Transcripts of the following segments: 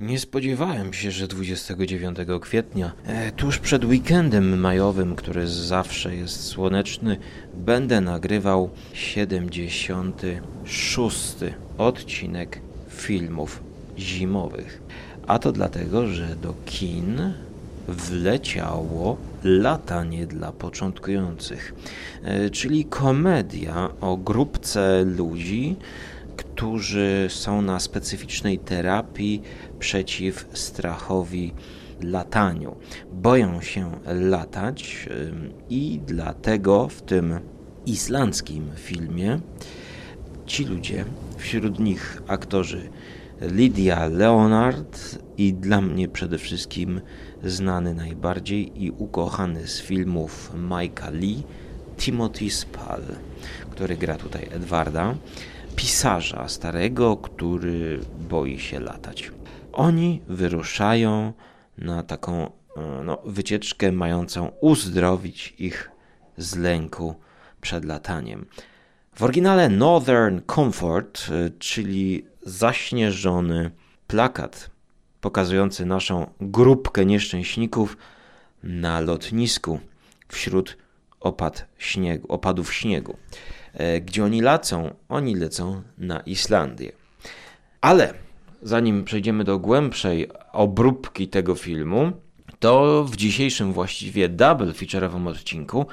Nie spodziewałem się, że 29 kwietnia, e, tuż przed weekendem majowym, który zawsze jest słoneczny, będę nagrywał 76 odcinek filmów zimowych. A to dlatego, że do kin wleciało Latanie dla początkujących, e, czyli komedia o grupce ludzi, którzy są na specyficznej terapii przeciw strachowi lataniu. Boją się latać i dlatego w tym islandzkim filmie ci ludzie, wśród nich aktorzy Lydia Leonard i dla mnie przede wszystkim znany najbardziej i ukochany z filmów Mike'a Lee, Timothy Spall, który gra tutaj Edwarda, pisarza starego, który boi się latać. Oni wyruszają na taką e, no, wycieczkę mającą uzdrowić ich z lęku przed lataniem. W oryginale Northern Comfort, e, czyli zaśnieżony plakat pokazujący naszą grupkę nieszczęśników na lotnisku wśród opad śniegu, opadów śniegu. E, gdzie oni lecą? Oni lecą na Islandię. Ale zanim przejdziemy do głębszej obróbki tego filmu, to w dzisiejszym właściwie double feature'owym odcinku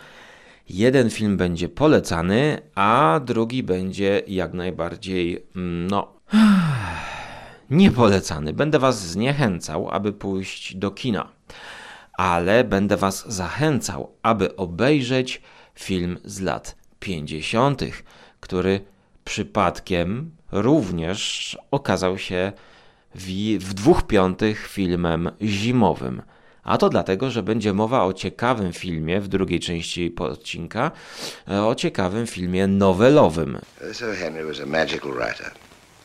jeden film będzie polecany, a drugi będzie jak najbardziej, mm, no, niepolecany. Będę Was zniechęcał, aby pójść do kina, ale będę Was zachęcał, aby obejrzeć film z lat 50., który przypadkiem również okazał się w, w dwóch piątych filmem zimowym. A to dlatego, że będzie mowa o ciekawym filmie w drugiej części odcinka, e, o ciekawym filmie nowelowym. Sir Henry was a magical writer.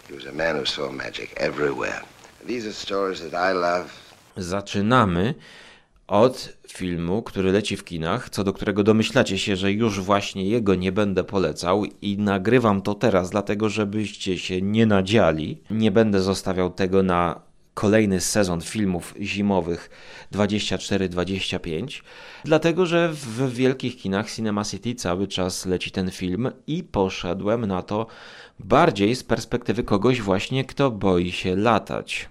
He was a man who saw magic everywhere. These are stories that I love. Zaczynamy od filmu, który leci w kinach, co do którego domyślacie się, że już właśnie jego nie będę polecał i nagrywam to teraz, dlatego żebyście się nie nadziali. Nie będę zostawiał tego na kolejny sezon filmów zimowych 24-25, dlatego że w wielkich kinach Cinema City cały czas leci ten film i poszedłem na to bardziej z perspektywy kogoś właśnie, kto boi się latać.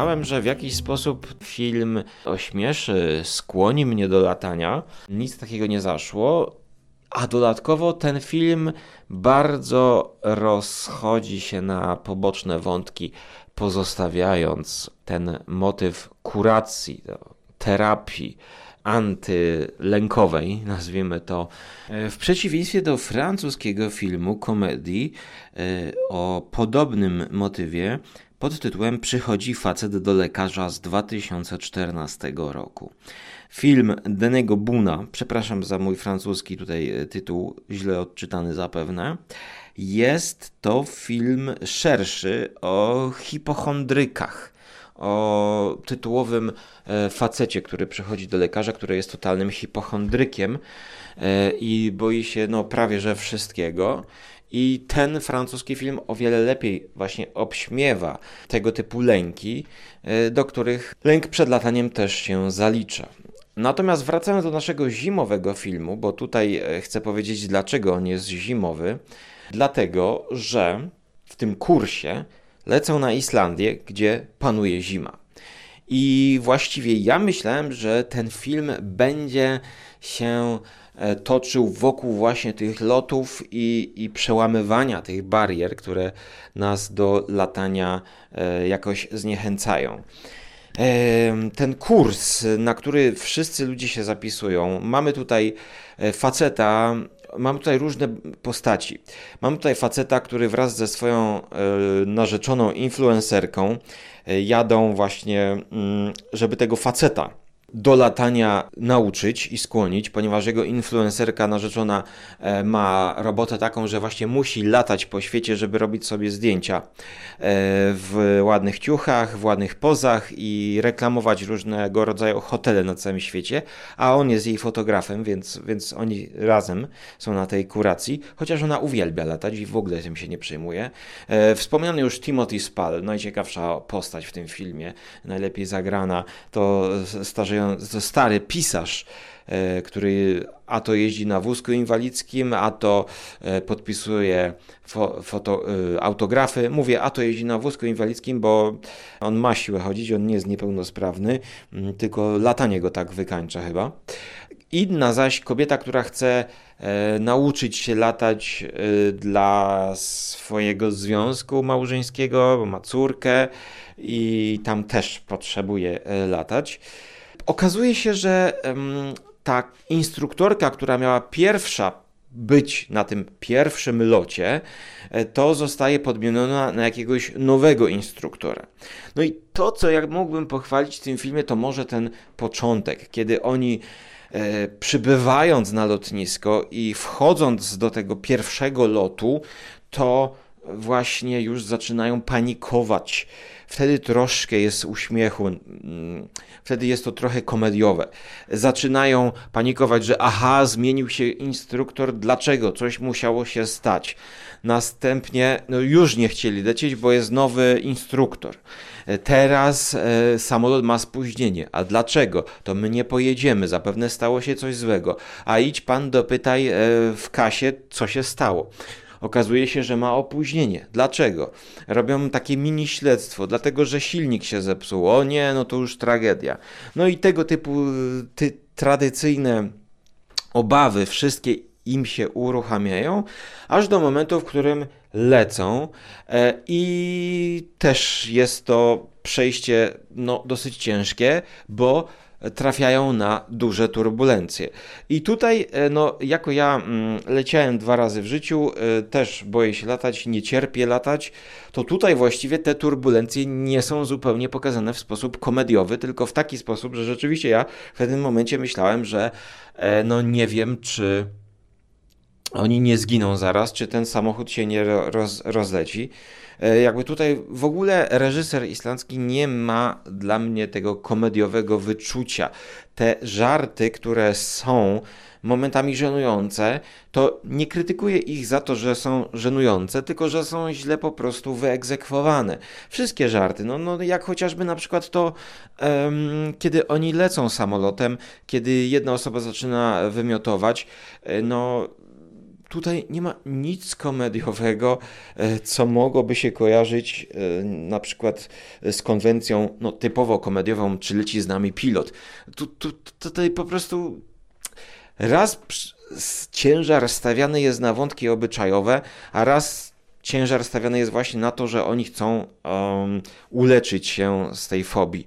Myślałem, że w jakiś sposób film ośmieszy, skłoni mnie do latania. Nic takiego nie zaszło. A dodatkowo ten film bardzo rozchodzi się na poboczne wątki, pozostawiając ten motyw kuracji, terapii antylękowej, nazwijmy to, w przeciwieństwie do francuskiego filmu komedii e, o podobnym motywie, pod tytułem Przychodzi facet do lekarza z 2014 roku. Film Denego Buna, przepraszam za mój francuski tutaj e, tytuł, źle odczytany zapewne, jest to film szerszy o hipochondrykach o tytułowym e, facecie, który przychodzi do lekarza, który jest totalnym hipochondrykiem e, i boi się no, prawie że wszystkiego i ten francuski film o wiele lepiej właśnie obśmiewa tego typu lęki, e, do których lęk przed lataniem też się zalicza. Natomiast wracając do naszego zimowego filmu, bo tutaj e, chcę powiedzieć, dlaczego on jest zimowy. Dlatego, że w tym kursie lecą na Islandię, gdzie panuje zima. I właściwie ja myślałem, że ten film będzie się toczył wokół właśnie tych lotów i, i przełamywania tych barier, które nas do latania e, jakoś zniechęcają. E, ten kurs, na który wszyscy ludzie się zapisują, mamy tutaj faceta, mamy tutaj różne postaci. Mamy tutaj faceta, który wraz ze swoją narzeczoną influencerką jadą właśnie, mm, żeby tego faceta do latania nauczyć i skłonić, ponieważ jego influencerka narzeczona e, ma robotę taką, że właśnie musi latać po świecie, żeby robić sobie zdjęcia e, w ładnych ciuchach, w ładnych pozach i reklamować różnego rodzaju hotele na całym świecie, a on jest jej fotografem, więc, więc oni razem są na tej kuracji, chociaż ona uwielbia latać i w ogóle tym się nie przejmuje. E, wspomniany już Timothy Spall, najciekawsza postać w tym filmie, najlepiej zagrana, to starzejący, stary pisarz, e, który a to jeździ na wózku inwalidzkim, a to e, podpisuje fo, foto, autografy. Mówię, a to jeździ na wózku inwalidzkim, bo on ma siłę chodzić, on nie jest niepełnosprawny, tylko latanie go tak wykańcza chyba. Inna zaś kobieta, która chce e, nauczyć się latać e, dla swojego związku małżeńskiego, bo ma córkę i tam też potrzebuje e, latać. Okazuje się, że ta instruktorka, która miała pierwsza być na tym pierwszym locie, to zostaje podmieniona na jakiegoś nowego instruktora. No i to, co ja mógłbym pochwalić w tym filmie, to może ten początek, kiedy oni e, przybywając na lotnisko i wchodząc do tego pierwszego lotu, to właśnie już zaczynają panikować. Wtedy troszkę jest uśmiechu, mm, wtedy jest to trochę komediowe. Zaczynają panikować, że aha, zmienił się instruktor, dlaczego? Coś musiało się stać. Następnie no już nie chcieli lecieć, bo jest nowy instruktor. Teraz e, samolot ma spóźnienie. A dlaczego? To my nie pojedziemy, zapewne stało się coś złego. A idź pan dopytaj e, w kasie, co się stało. Okazuje się, że ma opóźnienie. Dlaczego? Robią takie mini śledztwo, dlatego że silnik się zepsuł. O nie, no to już tragedia. No i tego typu ty, tradycyjne obawy, wszystkie im się uruchamiają, aż do momentu, w którym lecą e, i też jest to przejście no, dosyć ciężkie, bo trafiają na duże turbulencje. I tutaj, e, no, jako ja mm, leciałem dwa razy w życiu, e, też boję się latać, nie cierpię latać, to tutaj właściwie te turbulencje nie są zupełnie pokazane w sposób komediowy, tylko w taki sposób, że rzeczywiście ja w pewnym momencie myślałem, że no nie wiem, czy oni nie zginą zaraz, czy ten samochód się nie roz, rozleci. E, jakby tutaj w ogóle reżyser islandzki nie ma dla mnie tego komediowego wyczucia. Te żarty, które są momentami żenujące, to nie krytykuję ich za to, że są żenujące, tylko że są źle po prostu wyegzekwowane. Wszystkie żarty, no, no jak chociażby na przykład to, um, kiedy oni lecą samolotem, kiedy jedna osoba zaczyna wymiotować, e, no tutaj nie ma nic komediowego, e, co mogłoby się kojarzyć e, na przykład z konwencją no, typowo komediową, czy leci z nami pilot. Tu, tu, tutaj po prostu raz ciężar stawiany jest na wątki obyczajowe, a raz ciężar stawiany jest właśnie na to, że oni chcą um, uleczyć się z tej fobii.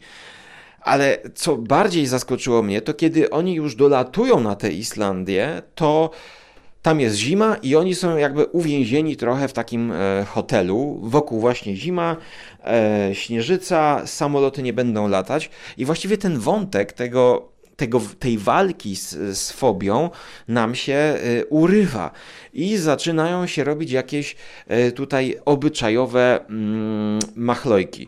Ale co bardziej zaskoczyło mnie, to kiedy oni już dolatują na tę Islandię, to tam jest zima i oni są jakby uwięzieni trochę w takim e, hotelu. Wokół właśnie zima, e, śnieżyca, samoloty nie będą latać. I właściwie ten wątek tego, tego, tej walki z, z fobią nam się e, urywa i zaczynają się robić jakieś tutaj obyczajowe mm, machlojki.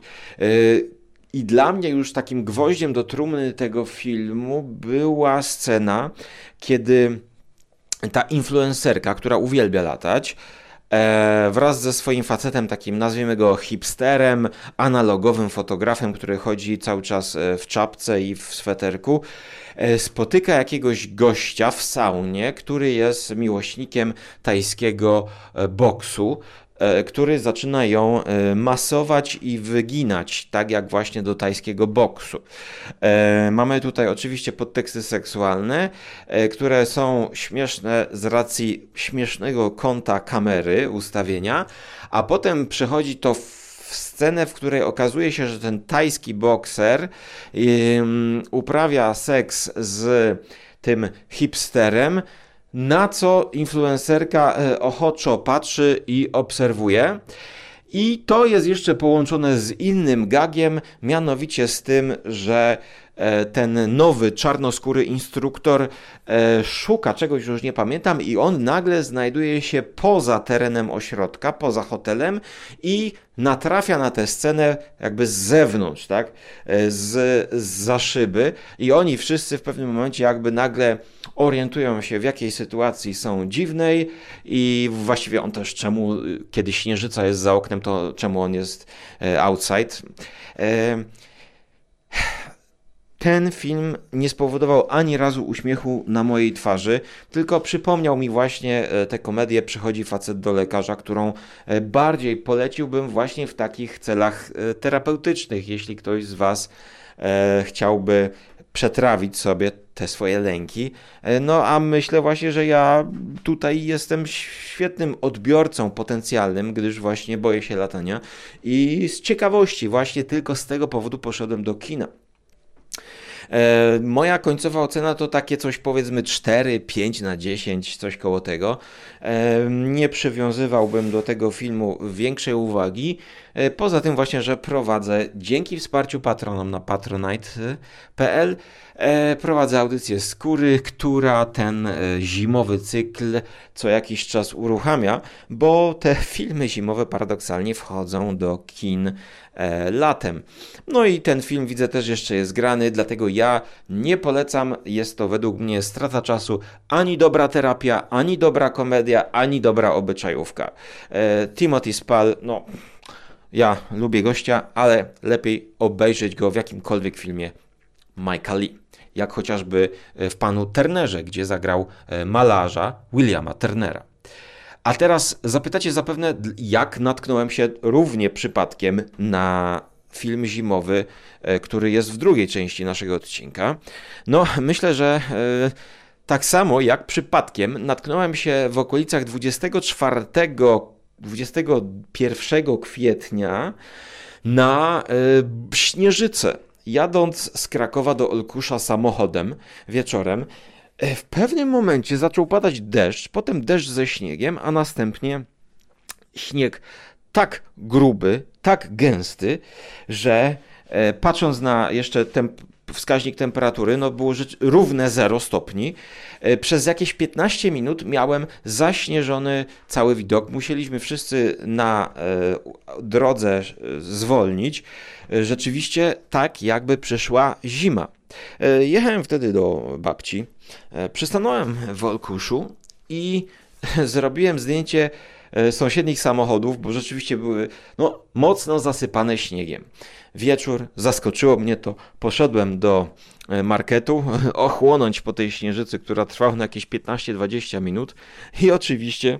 I dla mnie już takim gwoździem do trumny tego filmu była scena, kiedy ta influencerka, która uwielbia latać, e, wraz ze swoim facetem, takim nazwijmy go hipsterem, analogowym fotografem, który chodzi cały czas e, w czapce i w sweterku, e, spotyka jakiegoś gościa w saunie, który jest miłośnikiem tajskiego boksu. E, który zaczyna ją e, masować i wyginać, tak jak właśnie do tajskiego boksu. E, mamy tutaj oczywiście podteksty seksualne, które są śmieszne z racji śmiesznego kąta kamery, ustawienia, a potem przechodzi to w scenę, w której okazuje się, że ten tajski bokser uprawia seks z tym hipsterem, na co influencerka e, ochoczo patrzy i obserwuje. I to jest jeszcze połączone z innym gagiem, mianowicie z tym, że e, ten nowy czarnoskóry instruktor e, szuka czegoś, już nie pamiętam, i on nagle znajduje się poza terenem ośrodka, poza hotelem i natrafia na tę scenę jakby z zewnątrz, tak? Z, z za szyby i oni wszyscy w pewnym momencie jakby nagle orientują się w jakiej sytuacji są dziwnej i właściwie on też czemu, kiedy śnieżyca jest za oknem, to czemu on jest outside. Ten film nie spowodował ani razu uśmiechu na mojej twarzy, tylko przypomniał mi właśnie e, tę komedię Przychodzi facet do lekarza, którą e, bardziej poleciłbym właśnie w takich celach e, terapeutycznych, jeśli ktoś z Was chciałby przetrawić sobie te swoje lęki. No a myślę właśnie, że ja tutaj jestem świetnym odbiorcą potencjalnym, gdyż właśnie boję się latania i z ciekawości właśnie tylko z tego powodu poszedłem do kina. E, moja końcowa ocena to takie coś powiedzmy 4, 5 na 10, coś koło tego. E, nie przywiązywałbym do tego filmu większej uwagi. E, poza tym właśnie, że prowadzę dzięki wsparciu patronom na patronite.pl prowadzę audycję Skóry, która ten zimowy cykl co jakiś czas uruchamia, bo te filmy zimowe paradoksalnie wchodzą do kin latem. No i ten film widzę też jeszcze jest grany, dlatego ja nie polecam. Jest to według mnie strata czasu. Ani dobra terapia, ani dobra komedia, ani dobra obyczajówka. E, Timothy Spall, no ja lubię gościa, ale lepiej obejrzeć go w jakimkolwiek filmie Mike'a Lee. Jak chociażby w panu Turnerze, gdzie zagrał e, malarza Williama Turnera. A teraz zapytacie zapewne, jak natknąłem się równie przypadkiem na film zimowy, e, który jest w drugiej części naszego odcinka. No, myślę, że e, tak samo jak przypadkiem natknąłem się w okolicach 24 21 kwietnia na e, Śnieżycę. Jadąc z Krakowa do Olkusza samochodem wieczorem, w pewnym momencie zaczął padać deszcz, potem deszcz ze śniegiem, a następnie śnieg tak gruby, tak gęsty, że e, patrząc na jeszcze temp wskaźnik temperatury, no było równe 0 stopni. E, przez jakieś 15 minut miałem zaśnieżony cały widok. Musieliśmy wszyscy na drodze zwolnić. Rzeczywiście tak, jakby przyszła zima. Jechałem wtedy do babci E, przystanąłem w Olkuszu i zrobiłem zdjęcie e, sąsiednich samochodów, bo rzeczywiście były no, mocno zasypane śniegiem. Wieczór, zaskoczyło mnie to, poszedłem do e, marketu, ochłonąć po tej śnieżycy, która trwała na jakieś 15-20 minut i oczywiście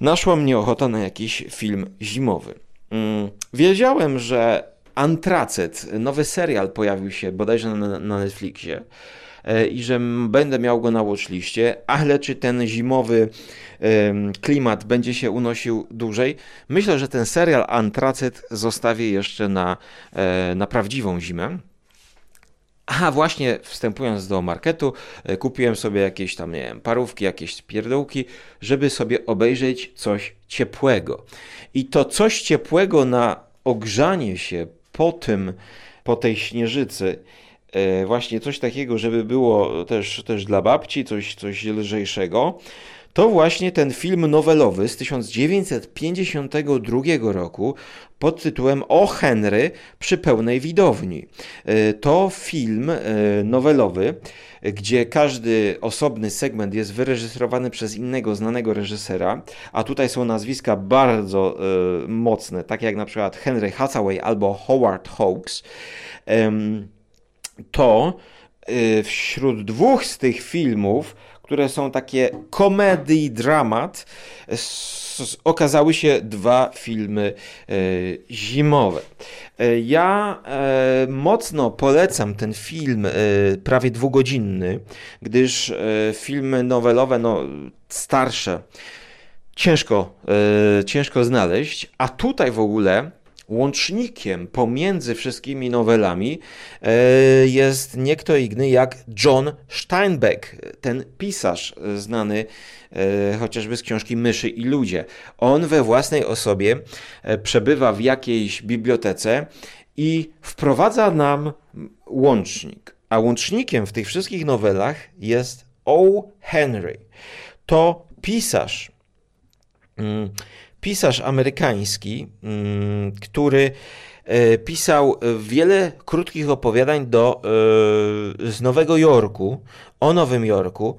naszła mnie ochota na jakiś film zimowy. Mm, wiedziałem, że Antracet, nowy serial pojawił się bodajże na, na Netflixie. E, i że będę miał go na watchliście, ale czy ten zimowy klimat będzie się unosił dłużej? Myślę, że ten serial Antracet zostawię jeszcze na, e, na prawdziwą zimę. A właśnie wstępując do marketu, e, kupiłem sobie jakieś tam, nie wiem, parówki, jakieś pierdółki, żeby sobie obejrzeć coś ciepłego. I to coś ciepłego na ogrzanie się po tym, po tej śnieżycy właśnie coś takiego, żeby było też, też dla babci, coś, coś lżejszego, to właśnie ten film nowelowy z 1952 roku pod tytułem O Henry przy pełnej widowni. E, to film e, nowelowy, gdzie każdy osobny segment jest wyreżyserowany przez innego znanego reżysera, a tutaj są nazwiska bardzo mocne, takie jak na przykład Henry Hathaway albo Howard Hawks to y, wśród dwóch z tych filmów, które są takie komedii, dramat, okazały się dwa filmy y, zimowe. Y, ja mocno polecam ten film, prawie dwugodzinny, gdyż filmy nowelowe, no starsze, ciężko, ciężko znaleźć, a tutaj w ogóle łącznikiem pomiędzy wszystkimi nowelami e, jest nie kto inny jak John Steinbeck, ten pisarz znany e, chociażby z książki Myszy i Ludzie. On we własnej osobie e, przebywa w jakiejś bibliotece i wprowadza nam łącznik. A łącznikiem w tych wszystkich nowelach jest O. Henry. To pisarz, mm, pisarz amerykański, mm, który e, pisał wiele krótkich opowiadań do, e, z Nowego Jorku, o Nowym Jorku,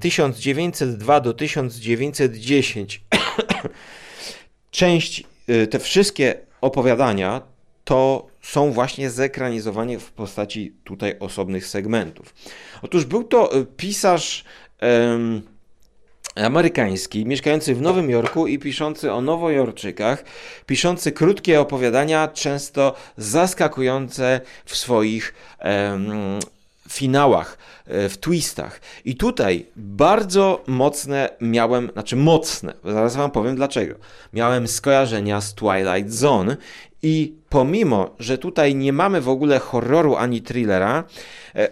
1902 e, do 1910. Część, te wszystkie opowiadania to są właśnie zekranizowane w postaci tutaj osobnych segmentów. Otóż był to pisarz um, amerykański, mieszkający w Nowym Jorku i piszący o nowojorczykach, piszący krótkie opowiadania, często zaskakujące w swoich um, finałach, e, w twistach. I tutaj bardzo mocne miałem, znaczy mocne, zaraz wam powiem dlaczego. Miałem skojarzenia z Twilight Zone i pomimo, że tutaj nie mamy w ogóle horroru ani thrillera, e,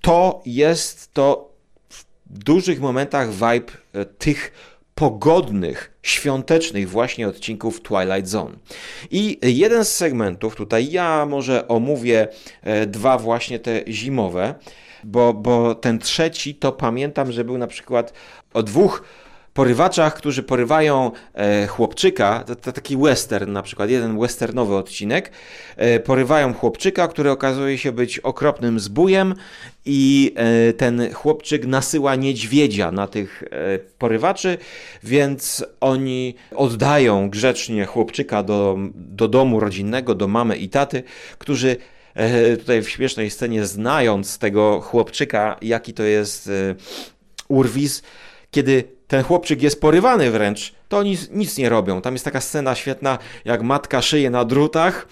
to jest to dużych momentach vibe e, tych pogodnych, świątecznych właśnie odcinków Twilight Zone. I jeden z segmentów, tutaj ja może omówię e, dwa właśnie te zimowe, bo, bo ten trzeci to pamiętam, że był na przykład o dwóch porywaczach, którzy porywają e, chłopczyka, to, to, taki western na przykład, jeden westernowy odcinek, e, porywają chłopczyka, który okazuje się być okropnym zbójem i e, ten chłopczyk nasyła niedźwiedzia na tych e, porywaczy, więc oni oddają grzecznie chłopczyka do, do domu rodzinnego, do mamy i taty, którzy e, tutaj w śmiesznej scenie znając tego chłopczyka, jaki to jest e, urwis, kiedy ten chłopczyk jest porywany wręcz, to oni nic nie robią. Tam jest taka scena świetna, jak matka szyje na drutach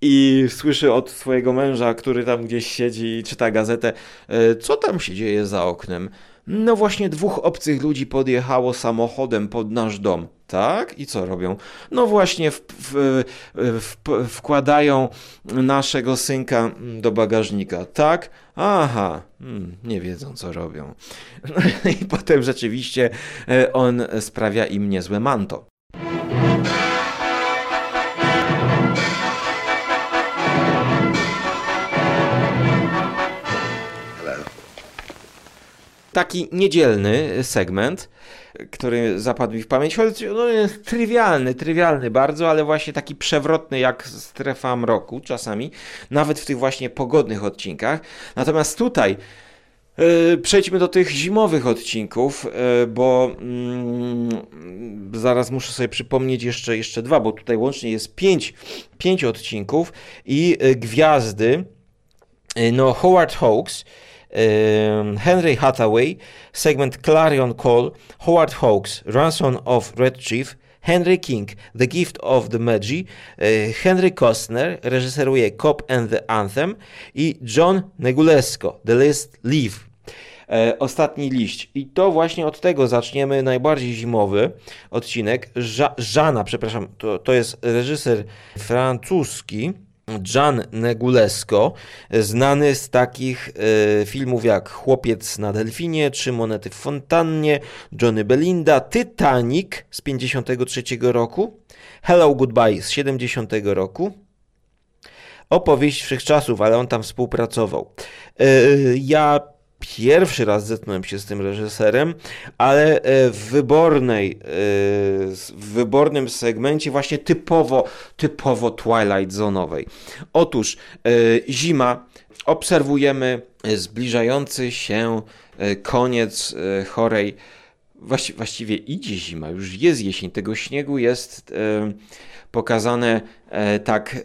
i słyszy od swojego męża, który tam gdzieś siedzi i czyta gazetę, e, co tam się dzieje za oknem. No właśnie dwóch obcych ludzi podjechało samochodem pod nasz dom. Tak? I co robią? No właśnie w, w, w, wkładają naszego synka do bagażnika. Tak? Aha, hmm, nie wiedzą co robią. I potem rzeczywiście e, on sprawia im niezłe manto. Taki niedzielny segment, który zapadł mi w pamięć, choć no, trywialny, trywialny bardzo, ale właśnie taki przewrotny jak strefa mroku czasami, nawet w tych właśnie pogodnych odcinkach. Natomiast tutaj Yy, przejdźmy do tych zimowych odcinków, yy, bo yy, zaraz muszę sobie przypomnieć jeszcze, jeszcze dwa, bo tutaj łącznie jest pięć, pięć odcinków i y, gwiazdy. No, Howard Hawks, Henry Hathaway, segment Clarion Call, Howard Hawks, Ransom of Red Chief, Henry King, The Gift of the Magi, Henry Costner reżyseruje Cop and the Anthem i John Negulesco, The Last Leave. E, ostatni liść. I to właśnie od tego zaczniemy najbardziej zimowy odcinek. Żana, przepraszam, to, to jest reżyser francuski. Gian Negulesco, znany z takich e, filmów jak Chłopiec na Delfinie, Trzy monety w fontannie, Johnny Belinda, Titanic z 53 roku, Hello Goodbye z 70 roku, Opowieść Wszechczasów, ale on tam współpracował. E, ja pierwszy raz zetknąłem się z tym reżyserem, ale e, w wybornej, e, w wybornym segmencie właśnie typowo, typowo Twilight Zone'owej. Otóż e, zima, obserwujemy zbliżający się koniec chorej właściwie idzie zima, już jest jesień, tego śniegu jest pokazane tak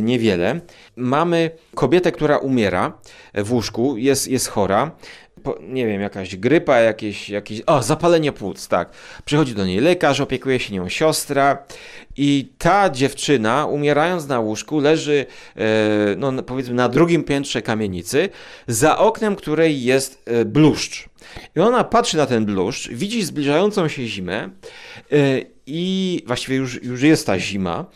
niewiele. Mamy kobietę, która umiera w łóżku, jest, jest chora. Po, nie wiem, jakaś grypa, jakieś, jakieś. O, zapalenie płuc, tak. Przychodzi do niej lekarz, opiekuje się nią siostra, i ta dziewczyna, umierając na łóżku, leży, e, no powiedzmy, na drugim piętrze kamienicy, za oknem której jest e, bluszcz. I ona patrzy na ten bluszcz, widzi zbliżającą się zimę, e, i właściwie już, już jest ta zima,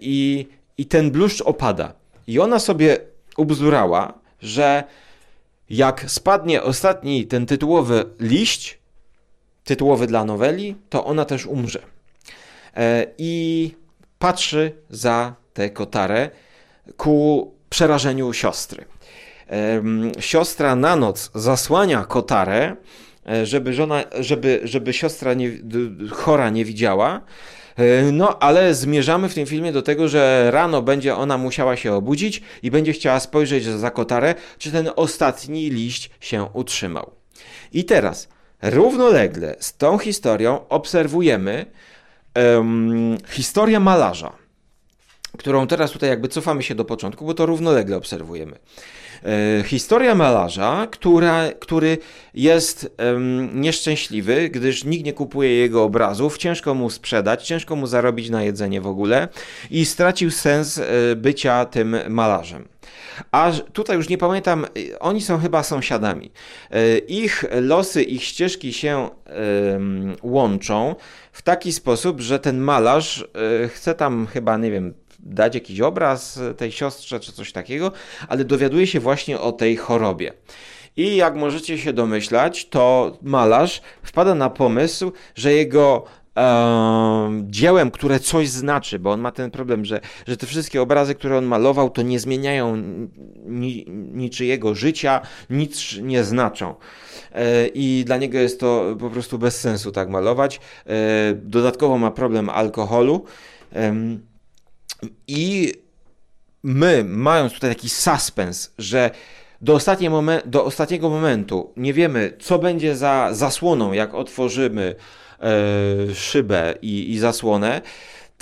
i, i ten bluszcz opada. I ona sobie ubzdurała, że jak spadnie ostatni ten tytułowy liść, tytułowy dla noweli, to ona też umrze. E, I patrzy za tę kotarę ku przerażeniu siostry. Siostra na noc zasłania kotarę, e, żeby, żona, żeby, żeby siostra nie, chora nie widziała. E, no, ale zmierzamy w tym filmie do tego, że rano będzie ona musiała się obudzić i będzie chciała spojrzeć za kotarę, czy ten ostatni liść się utrzymał. I teraz, równolegle z tą historią obserwujemy um, historię malarza, którą teraz tutaj jakby cofamy się do początku, bo to równolegle obserwujemy. E, historia malarza, która, który jest nieszczęśliwy, gdyż nikt nie kupuje jego obrazów, ciężko mu sprzedać, ciężko mu zarobić na jedzenie w ogóle i stracił sens e, bycia tym malarzem. A tutaj już nie pamiętam, e, oni są chyba sąsiadami. Ich losy, ich ścieżki się łączą w taki sposób, że ten malarz chce tam chyba, nie wiem, dać jakiś obraz tej siostrze czy coś takiego, ale dowiaduje się właśnie o tej chorobie. I jak możecie się domyślać, to malarz wpada na pomysł, że jego dziełem, które coś znaczy, bo on ma ten problem, że, że te wszystkie obrazy, które on malował, to nie zmieniają ni, niczyjego życia, nic nie znaczą. E, I dla niego jest to po prostu bez sensu tak malować. E, dodatkowo ma problem alkoholu. I my, mając tutaj taki suspens, że do, momen- do ostatniego momentu nie wiemy, co będzie za zasłoną, jak otworzymy e, szybę i, i zasłonę,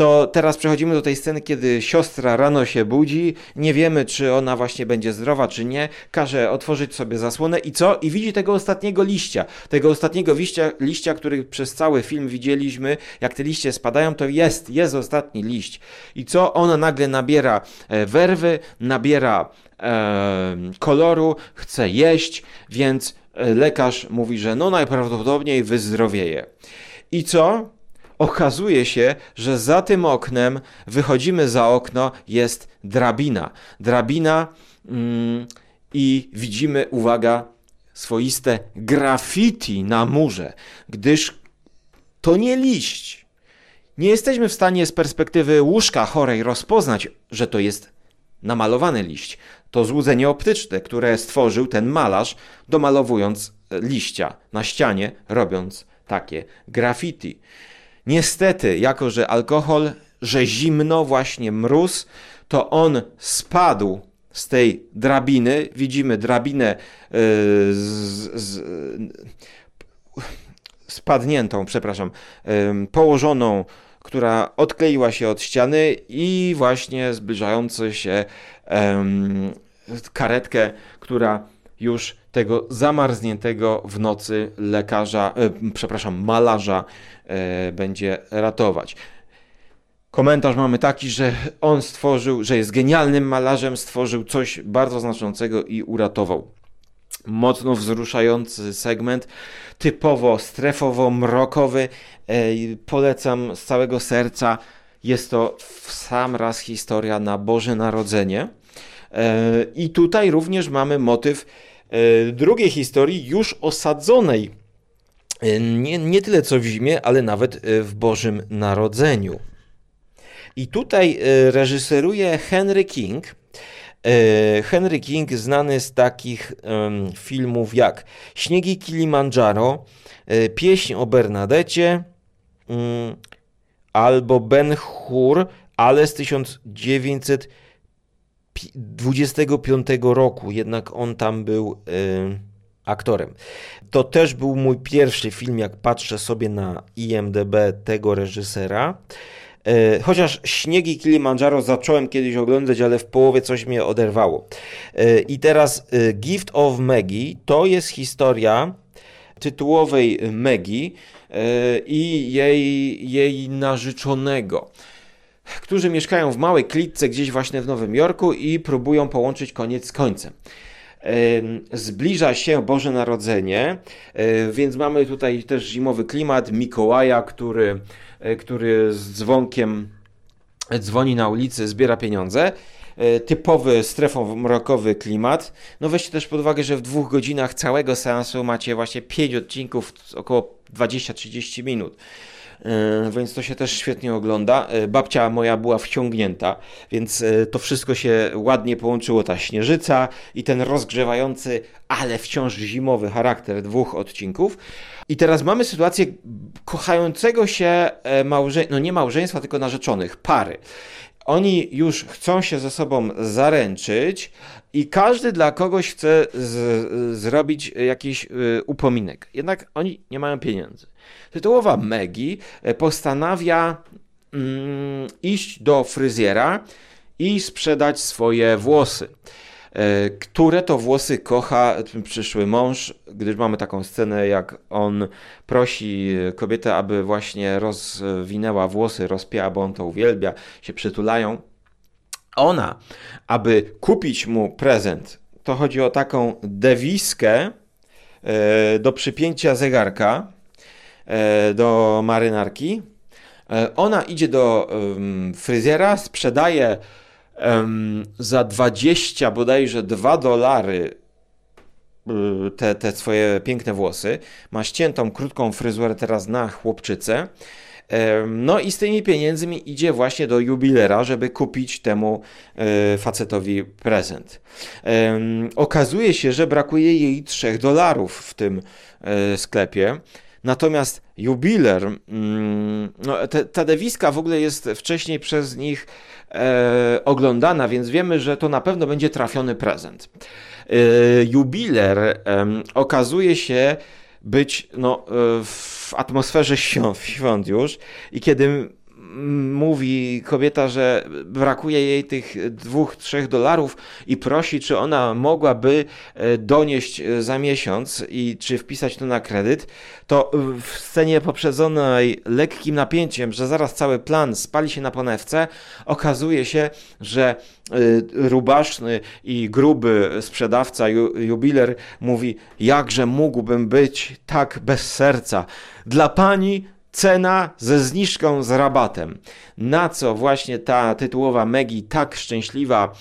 to teraz przechodzimy do tej sceny, kiedy siostra rano się budzi, nie wiemy, czy ona właśnie będzie zdrowa, czy nie, każe otworzyć sobie zasłonę i co? I widzi tego ostatniego liścia, tego ostatniego liścia, liścia, który przez cały film widzieliśmy, jak te liście spadają, to jest, jest ostatni liść. I co? Ona nagle nabiera e, werwy, nabiera e, koloru, chce jeść, więc e, lekarz mówi, że no najprawdopodobniej wyzdrowieje. I co? Okazuje się, że za tym oknem, wychodzimy za okno, jest drabina. Drabina mm, i widzimy, uwaga, swoiste graffiti na murze, gdyż to nie liść. Nie jesteśmy w stanie z perspektywy łóżka chorej rozpoznać, że to jest namalowany liść. To złudzenie optyczne, które stworzył ten malarz, domalowując liścia na ścianie, robiąc takie graffiti. Niestety, jako że alkohol, że zimno, właśnie mróz, to on spadł z tej drabiny. Widzimy drabinę yy, z, z, spadniętą, przepraszam, położoną, która odkleiła się od ściany i właśnie zbliżającą się karetkę, która już tego zamarzniętego w nocy lekarza, e, przepraszam, malarza e, będzie ratować. Komentarz mamy taki, że on stworzył, że jest genialnym malarzem, stworzył coś bardzo znaczącego i uratował. Mocno wzruszający segment, typowo strefowo-mrokowy. E, polecam z całego serca. Jest to w sam raz historia na Boże Narodzenie. E, I tutaj również mamy motyw drugiej historii, już osadzonej e, nie, nie tyle co w zimie, ale nawet e, w Bożym Narodzeniu. I tutaj reżyseruje Henry King. Henry King znany z takich filmów jak Śniegi Kilimandżaro, Pieśń o Bernadecie mm, albo Ben Hur, ale z 1900 25 roku, jednak on tam był y, aktorem. To też był mój pierwszy film, jak patrzę sobie na IMDB tego reżysera. Y, chociaż Śniegi Kilimandżaro zacząłem kiedyś oglądać, ale w połowie coś mnie oderwało. Y, I teraz Gift of Maggie to jest historia tytułowej Maggie i jej, jej narzeczonego którzy mieszkają w małej klitce gdzieś właśnie w Nowym Jorku i próbują połączyć koniec z końcem. Zbliża się Boże Narodzenie, e, więc mamy tutaj też zimowy klimat Mikołaja, który, e, który z dzwonkiem dzwoni na ulicy, zbiera pieniądze e, typowy strefowo-mrokowy klimat. No weźcie też pod uwagę, że w dwóch godzinach całego seansu macie właśnie pięć odcinków, około 20-30 minut. E, więc to się też świetnie ogląda. E, babcia moja była wciągnięta, więc e, to wszystko się ładnie połączyło, ta śnieżyca i ten rozgrzewający, ale wciąż zimowy charakter dwóch odcinków. I teraz mamy sytuację kochającego się małżeństwa, no nie małżeństwa, tylko narzeczonych, pary. Oni już chcą się ze sobą zaręczyć i każdy dla kogoś chce z, zrobić jakiś y, upominek. Jednak oni nie mają pieniędzy. Tytułowa Maggie e, postanawia mm, iść do fryzjera i sprzedać swoje włosy. E, które to włosy kocha przyszły mąż, gdyż mamy taką scenę, jak on prosi kobietę, aby właśnie rozwinęła włosy, rozpięła, bo on to uwielbia, się przytulają. Ona, aby kupić mu prezent, to chodzi o taką dewiskę e, do przypięcia zegarka e, do marynarki. Ona idzie do fryzjera, sprzedaje za 20 bodajże 2 dolary y, te, te swoje piękne włosy. Ma ściętą, krótką fryzurę teraz na chłopczycę. No i z tymi pieniędzmi idzie właśnie do jubilera, żeby kupić temu e, facetowi prezent. Okazuje się, że brakuje jej 3 dolarów w tym e, sklepie. Natomiast jubiler, mm, no, te, ta dewiska w ogóle jest wcześniej przez nich e, oglądana, więc wiemy, że to na pewno będzie trafiony prezent. E, jubiler e, okazuje się być no, e, w atmosferze świąt, świąt już i kiedy mówi kobieta, że brakuje jej tych dwóch, trzech dolarów i prosi, czy ona mogłaby e, donieść e, za miesiąc i czy wpisać to na kredyt, to w scenie poprzedzonej lekkim napięciem, że zaraz cały plan spali się na panewce, okazuje się, że e, rubaszny i gruby sprzedawca, jubiler mówi, jakże mógłbym być tak bez serca. Dla pani cena ze zniżką z rabatem. Na co właśnie ta tytułowa Megi tak szczęśliwa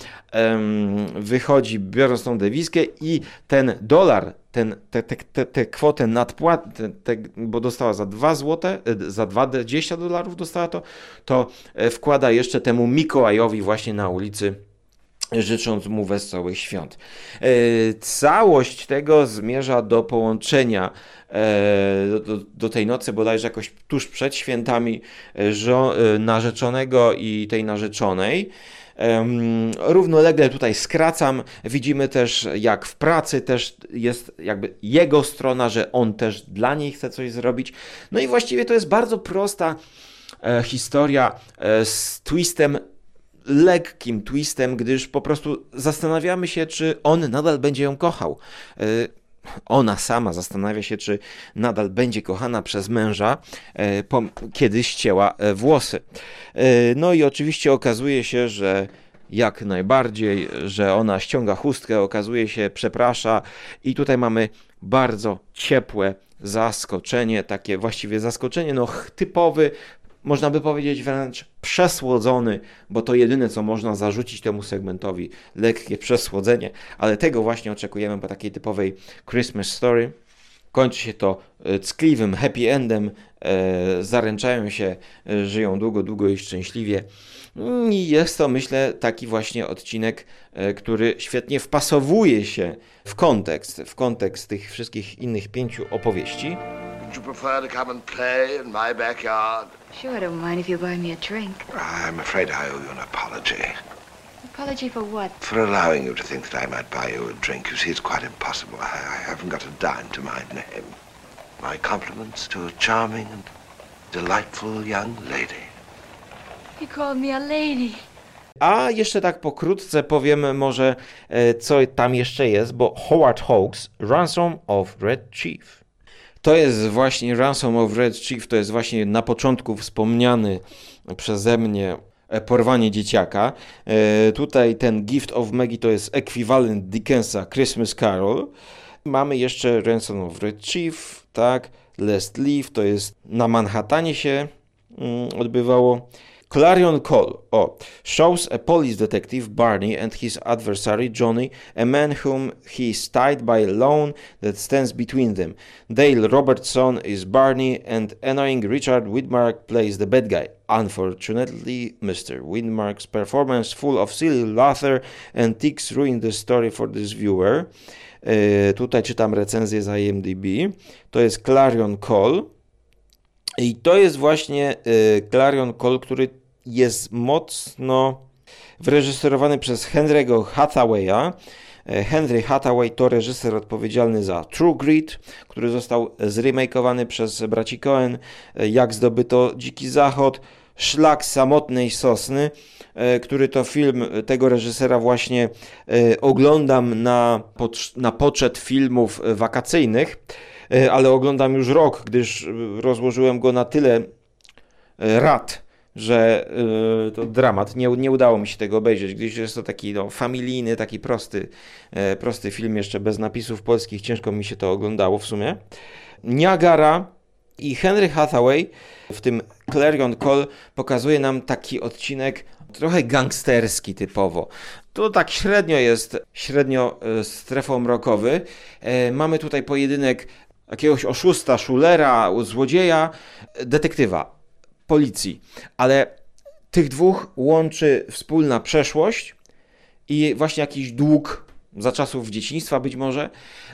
wychodzi, biorąc tą dewiskę i ten dolar, ten, te, te, te, te kwotę nadpłatną, bo dostała za 2 złote, e, za 20 dolarów dostała to, to e, wkłada jeszcze temu Mikołajowi właśnie na ulicy życząc mu wesołych świąt. E, całość tego zmierza do połączenia e, do, do, tej nocy bodajże jakoś tuż przed świętami e, narzeczonego i tej narzeczonej. Równolegle tutaj skracam, widzimy też jak w pracy też jest jakby jego strona, że on też dla niej chce coś zrobić. No i właściwie to jest bardzo prosta historia z twistem lekkim twistem, gdyż po prostu zastanawiamy się, czy on nadal będzie ją kochał. E, ona sama zastanawia się, czy nadal będzie kochana przez męża, e, kiedy ścięła e, włosy. No i oczywiście okazuje się, że jak najbardziej, że ona ściąga chustkę, okazuje się, przeprasza, i tutaj mamy bardzo ciepłe zaskoczenie, takie właściwie zaskoczenie, no typowy można by powiedzieć wręcz przesłodzony, bo to jedyne, co można zarzucić temu segmentowi, lekkie przesłodzenie, ale tego właśnie oczekujemy po takiej typowej Christmas story. Kończy się to e, ckliwym happy endem, e, zaręczają się, e, żyją długo, długo i szczęśliwie. I jest to, myślę, taki właśnie odcinek, który świetnie wpasowuje się w kontekst, w kontekst tych wszystkich innych pięciu opowieści. Would you prefer to come and play in my backyard? Sure, I don't mind if you buy me a drink. I'm afraid I owe you an apology. Apology for what? For allowing you to think that I might buy you a drink. You see, it's quite impossible. I, I haven't got a dime to my name. My compliments to a charming and delightful young lady. You called me a lady. A jeszcze tak pokrótce powiem może, co tam jeszcze jest, bo Howard Hawks, Ransom of Red Chief. To jest właśnie Ransom of Red Chief, to jest właśnie na początku wspomniany przeze mnie e, porwanie dzieciaka. E, tutaj ten Gift of Maggie to jest ekwiwalent Dickensa Christmas Carol. Mamy jeszcze Ransom of Red Chief, tak, Last Leaf, to jest na Manhattanie się mm, odbywało. Clarion Call. Shows a police detective, Barney, and his adversary, Johnny, a man whom he is tied by a loan that stands between them. Dale Robertson is Barney, and annoying Richard Widmark plays the bad guy. Unfortunately, Mr. Widmark's performance, full of silly laughter and ticks, ruined the story for this viewer. E, tutaj czytam recenzję z IMDb. To jest Clarion Call. I to jest właśnie e, Clarion Call, który jest mocno wyreżyserowany przez Henry'ego Hathawaya. E, Henry Hathaway to reżyser odpowiedzialny za True Grit, który został zremakeowany przez braci Cohen, Jak zdobyto Dziki Zachód, Szlak samotnej sosny, e, który to film tego reżysera właśnie e, oglądam na, na poczet filmów wakacyjnych, e, ale oglądam już rok, gdyż rozłożyłem go na tyle rad, że to dramat. Nie, nie udało mi się tego obejrzeć, gdyż jest to taki no, familijny, taki prosty, prosty film, jeszcze bez napisów polskich. Ciężko mi się to oglądało w sumie. Niagara i Henry Hathaway w tym Clarion Call pokazuje nam taki odcinek trochę gangsterski typowo. To tak średnio jest, średnio e, strefą mrokowy. E, mamy tutaj pojedynek jakiegoś oszusta, szulera, złodzieja, detektywa, policji. Ale tych dwóch łączy wspólna przeszłość i właśnie jakiś dług za czasów dzieciństwa być może,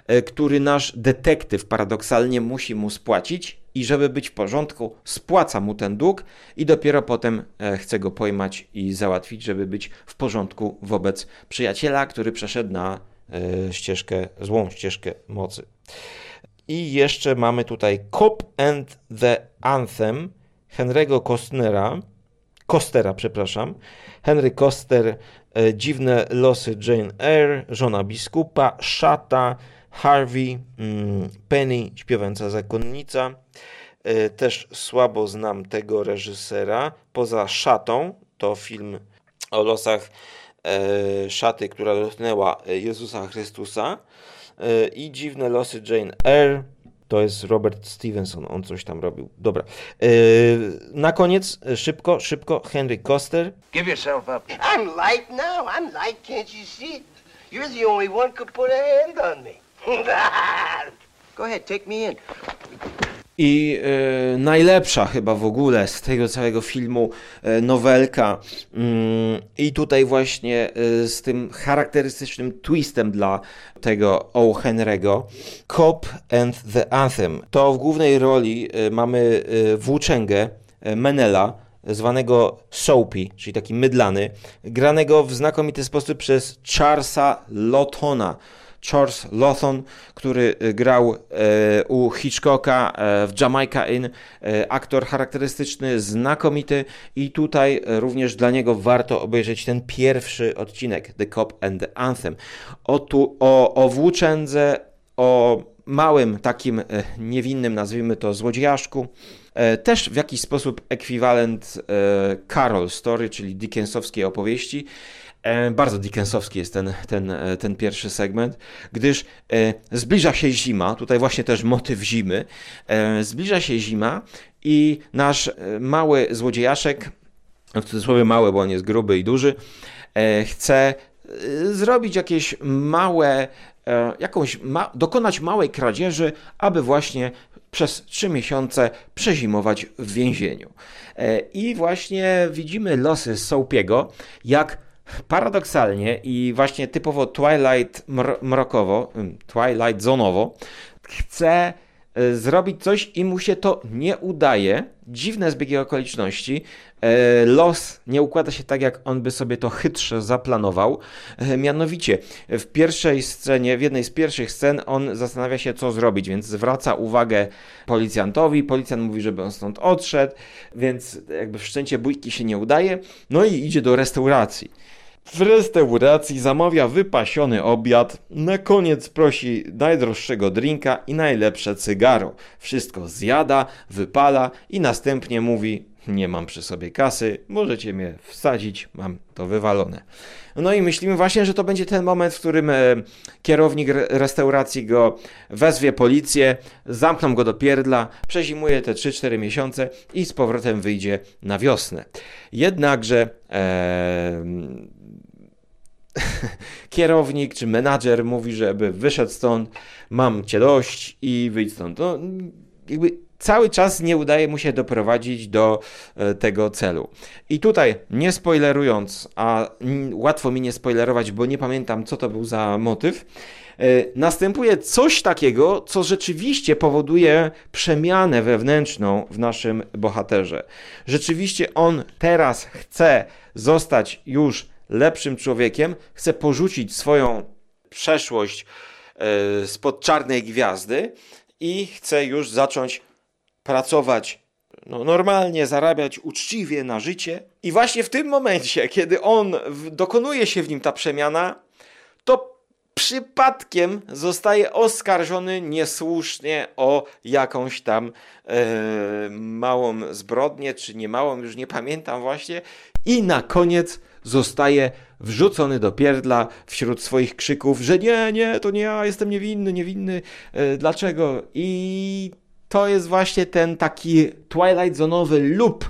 e, który nasz detektyw paradoksalnie musi mu spłacić i żeby być w porządku, spłaca mu ten dług i dopiero potem e, chce go pojmać i załatwić, żeby być w porządku wobec przyjaciela, który przeszedł na e, ścieżkę, złą ścieżkę mocy. I jeszcze mamy tutaj Cop and the Anthem Henry'ego Kostnera, Kostera, przepraszam. Henry Koster, e, Dziwne losy Jane Eyre, Żona biskupa, Szata, Harvey, mm, Penny, śpiewająca zakonnica. E, też słabo znam tego reżysera. Poza Szatą, to film o losach e, szaty, która dotknęła Jezusa Chrystusa. I dziwne losy Jane Eyre to jest Robert Stevenson, on coś tam robił. Dobra. Yy, na koniec, szybko, szybko, Henry Koster. Give yourself up. I'm light now, I'm light, can't you see? You're the only one could put a hand on me. Go ahead, take me in. I e, najlepsza chyba w ogóle z tego całego filmu e, nowelka. Mm, I tutaj właśnie e, z tym charakterystycznym twistem dla tego O. Henry'ego. Cop and the Anthem. To w głównej roli mamy włóczęgę Menela, zwanego Soapy, czyli taki mydlany, granego w znakomity sposób przez Charlesa Lotona Charles Lawson, który y, grał e, u Hitchcocka e, w Jamaica Inn. Aktor charakterystyczny, znakomity i tutaj również dla niego warto obejrzeć ten pierwszy odcinek The Cop and the Anthem. O, tu, o, o włóczędze, o małym takim niewinnym, nazwijmy to złodziejaszku, też w jakiś sposób ekwiwalent Carol Story, czyli Dickensowskiej opowieści. E, bardzo Dickensowski jest ten, ten, e, ten pierwszy segment, gdyż e, zbliża się zima, tutaj właśnie też motyw zimy, zbliża się zima i nasz mały złodziejaszek, w cudzysłowie mały, bo on jest gruby i duży, chce zrobić jakieś małe, jakąś, ma, dokonać małej kradzieży, aby właśnie przez trzy miesiące przezimować w więzieniu. I właśnie widzimy losy Soapiego, jak paradoksalnie i właśnie typowo Twilight mrokowo, mm, Twilight zonowo, chce zrobić coś i mu się to nie udaje. Dziwne zbiegi okoliczności. E, los nie układa się tak, jak on by sobie to chytrze zaplanował. E, mianowicie, w pierwszej scenie, w jednej z pierwszych scen, on zastanawia się, co zrobić, więc zwraca uwagę policjantowi. Policjant mówi, żeby on stąd odszedł, więc jakby wszczęcie bójki się nie udaje. No i idzie do restauracji. W restauracji zamawia wypasiony obiad, na koniec prosi najdroższego drinka i najlepsze cygaro. Wszystko zjada, wypala i następnie mówi nie mam przy sobie kasy, możecie mnie wsadzić, mam to wywalone. No i myślimy właśnie, że to będzie ten moment, w którym e, kierownik re- restauracji go wezwie policję, zamkną go do pierdla, przezimuje te 3-4 miesiące i z powrotem wyjdzie na wiosnę. Jednakże e, kierownik czy menadżer mówi, żeby wyszedł stąd, mam cię dość i wyjdź stąd. No, jakby cały czas nie udaje mu się doprowadzić do e, tego celu. I tutaj, nie spoilerując, a łatwo mi nie spoilerować, bo nie pamiętam, co to był za motyw, e, następuje coś takiego, co rzeczywiście powoduje przemianę wewnętrzną w naszym bohaterze. Rzeczywiście on teraz chce zostać już lepszym człowiekiem, chce porzucić swoją przeszłość e, spod czarnej gwiazdy i chce już zacząć pracować no, normalnie, zarabiać uczciwie na życie. I właśnie w tym momencie, kiedy on dokonuje się w nim ta przemiana, to przypadkiem zostaje oskarżony niesłusznie o jakąś tam e, małą zbrodnię, czy nie małą, już nie pamiętam właśnie. I na koniec zostaje wrzucony do pierdla wśród swoich krzyków, że nie, nie, to nie ja, jestem niewinny, niewinny, e, dlaczego? I to jest właśnie ten taki Twilight Zone'owy loop,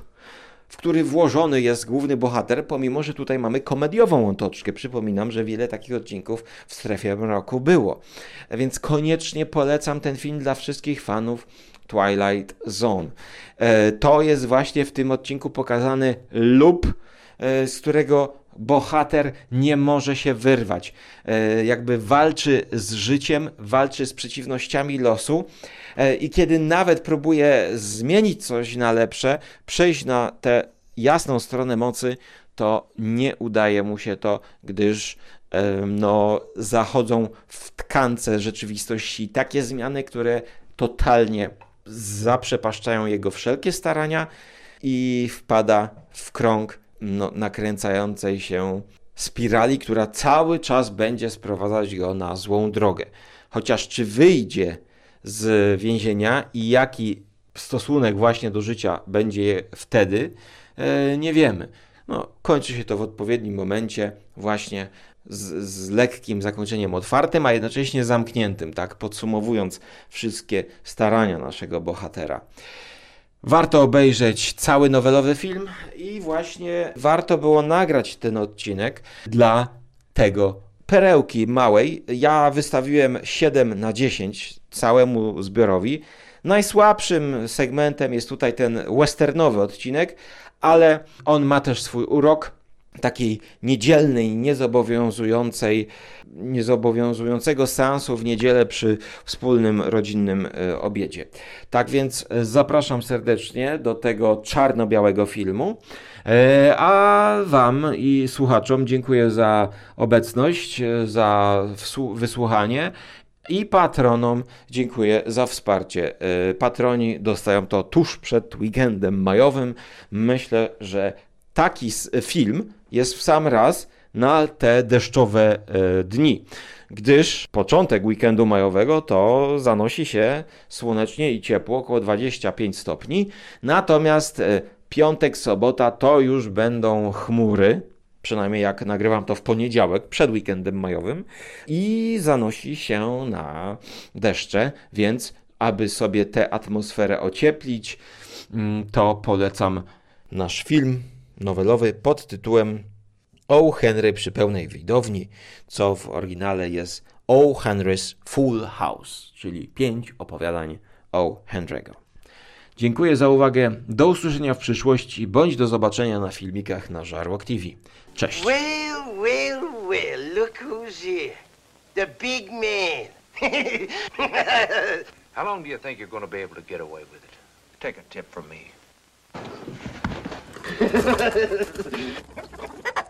w który włożony jest główny bohater, pomimo, że tutaj mamy komediową otoczkę. Przypominam, że wiele takich odcinków w strefie mroku było. Więc koniecznie polecam ten film dla wszystkich fanów Twilight Zone. E, To jest właśnie w tym odcinku pokazany loop, z którego bohater nie może się wyrwać. E, Jakby walczy z życiem, walczy z przeciwnościami losu. E, I kiedy nawet próbuje zmienić coś na lepsze, przejść na tę jasną stronę mocy, to nie udaje mu się to, gdyż no, zachodzą w tkance rzeczywistości takie zmiany, które totalnie zaprzepaszczają jego wszelkie starania i wpada w krąg no, nakręcającej się spirali, która cały czas będzie sprowadzać go na złą drogę. Chociaż czy wyjdzie z więzienia i jaki stosunek właśnie do życia będzie wtedy, e, nie wiemy. No, kończy się to w odpowiednim momencie, właśnie z, z lekkim zakończeniem otwartym, a jednocześnie zamkniętym, tak podsumowując wszystkie starania naszego bohatera. Warto obejrzeć cały nowelowy film i właśnie warto było nagrać ten odcinek dla tego perełki małej. Ja wystawiłem 7 na 10 całemu zbiorowi. Najsłabszym segmentem jest tutaj ten westernowy odcinek, ale on ma też swój urok takiej niedzielnej, niezobowiązującej, niezobowiązującego seansu w niedzielę przy wspólnym rodzinnym e, obiedzie. Tak więc e, zapraszam serdecznie do tego czarno-białego filmu. E, A Wam i słuchaczom dziękuję za obecność, za wysłuchanie. I patronom dziękuję za wsparcie. Patroni dostają to tuż przed weekendem majowym. Myślę, że taki film jest w sam raz na te deszczowe e, dni, gdyż początek weekendu majowego to zanosi się słonecznie i ciepło, około 25 stopni, natomiast e, piątek, sobota to już będą chmury, przynajmniej jak nagrywam to w poniedziałek, przed weekendem majowym, i zanosi się na deszcze, więc aby sobie tę atmosferę ocieplić, mm, to polecam nasz film nowelowy pod tytułem O. Henry przy pełnej widowni, co w oryginale jest O. Henry's Full House, czyli pięć opowiadań O. Henry'ego. Dziękuję za uwagę, do usłyszenia w przyszłości, bądź do zobaczenia na filmikach na Żarłok TV. Cześć! Well, well, well, look who's here. The big man. How long do you think you're going to be able to get away with it? Take a tip from me. ハハハハ!